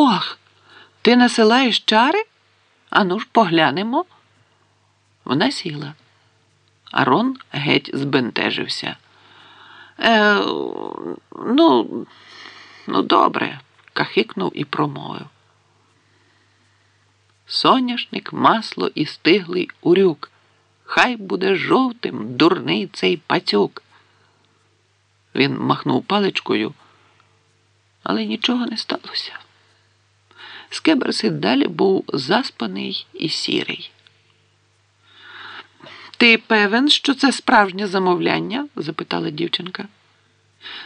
Ох, ти насилаєш чари? Ану ж поглянемо. Вона сіла. Арон геть збентежився. Е, ну, ну, добре, кахикнув і промовив. Соняшник, масло і стиглий урюк. Хай буде жовтим дурний цей пацюк. Він махнув паличкою, але нічого не сталося. Скеберс і далі був заспаний і сірий. Ти певен, що це справжнє замовляння? запитала дівчинка.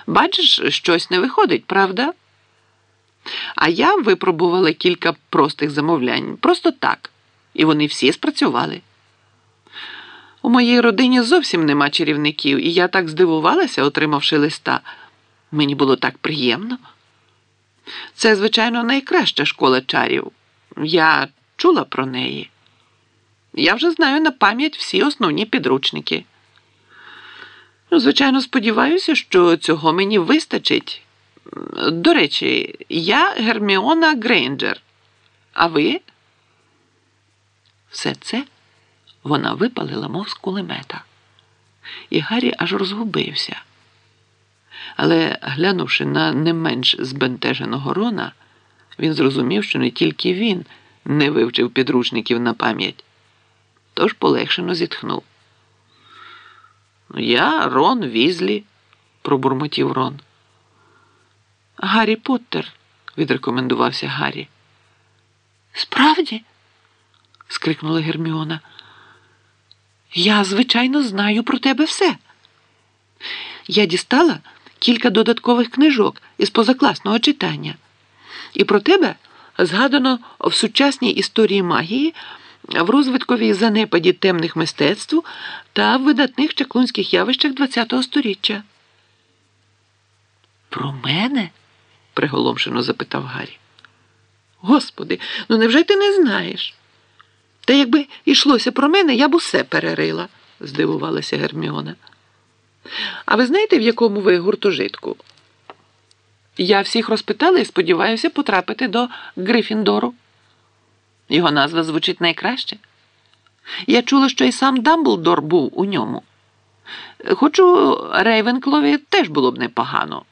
Бачиш, щось не виходить, правда? А я випробувала кілька простих замовлянь, просто так, і вони всі спрацювали. У моїй родині зовсім нема чарівників, і я так здивувалася, отримавши листа. Мені було так приємно. Це, звичайно, найкраща школа чарів. Я чула про неї. Я вже знаю на пам'ять всі основні підручники. Звичайно, сподіваюся, що цього мені вистачить. До речі, я Герміона Грейнджер. А ви? Все це вона випалила, мов з кулемета. І Гаррі аж розгубився. Але, глянувши на не менш збентеженого Рона, він зрозумів, що не тільки він не вивчив підручників на пам'ять, тож полегшено зітхнув. Я Рон Візлі, пробурмотів Рон. Гаррі Поттер, відрекомендувався Гаррі. Справді? скрикнула Герміона. Я, звичайно, знаю про тебе все. Я дістала кілька додаткових книжок із позакласного читання. І про тебе згадано в сучасній історії магії, в розвитковій занепаді темних мистецтв та в видатних чаклунських явищах ХХ століття. Про мене? приголомшено запитав Гаррі. Господи, ну невже ти не знаєш? Та якби йшлося про мене, я б усе перерила, здивувалася Герміона. А ви знаєте, в якому ви гуртожитку? Я всіх розпитала і сподіваюся потрапити до Грифіндору. Його назва звучить найкраще. Я чула, що і сам Дамблдор був у ньому. Хочу Рейвенклові теж було б непогано.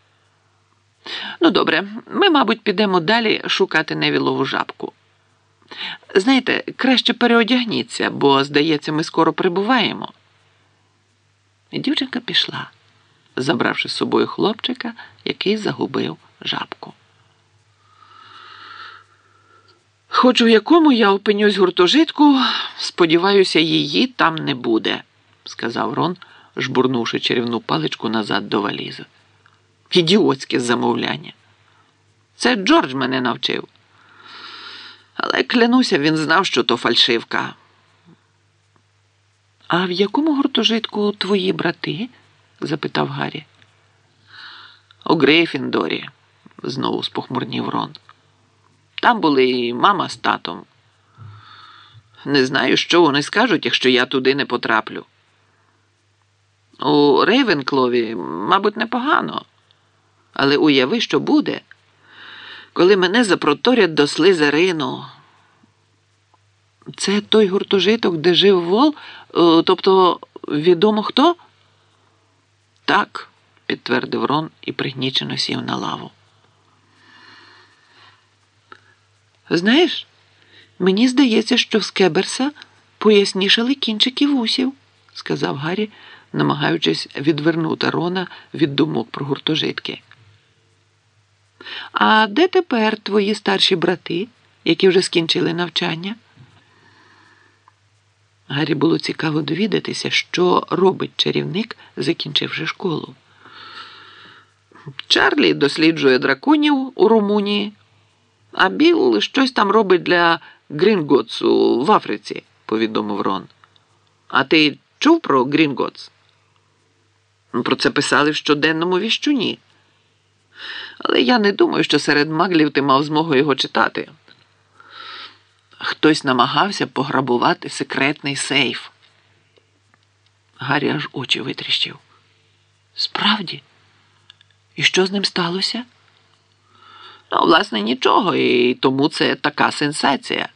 Ну, добре, ми, мабуть, підемо далі шукати невілову жабку. Знаєте, краще переодягніться, бо, здається, ми скоро прибуваємо. Дівчинка пішла, забравши з собою хлопчика, який загубив жабку. Хоч у якому я опинюсь гуртожитку, сподіваюся, її там не буде, сказав Рон, жбурнувши чарівну паличку назад до валізи. Ідіотське замовляння. Це Джордж мене навчив. Але клянуся, він знав, що то фальшивка. А в якому гуртожитку твої брати? запитав Гаррі. У Грейфіндорі, знову спохмурнів Рон. Там були і мама з татом. Не знаю, що вони скажуть, якщо я туди не потраплю. У Рейвенклові, мабуть, непогано. Але уяви, що буде, коли мене запроторять до слизерину. Це той гуртожиток, де жив вол, тобто відомо хто? Так, підтвердив Рон і пригнічено сів на лаву. Знаєш, мені здається, що в Скеберса пояснішали кінчики вусів, сказав Гаррі, намагаючись відвернути Рона від думок про гуртожитки. А де тепер твої старші брати, які вже скінчили навчання? Гаррі було цікаво довідатися, що робить чарівник, закінчивши школу. Чарлі досліджує драконів у Румунії, а Біл щось там робить для Грінготсу в Африці, повідомив Рон. А ти чув про Грінготс? Про це писали в щоденному віщуні. Але я не думаю, що серед маглів ти мав змогу його читати. Хтось намагався пограбувати секретний сейф. Гаррі аж очі витріщив. Справді? І що з ним сталося? Ну, власне, нічого, і тому це така сенсація.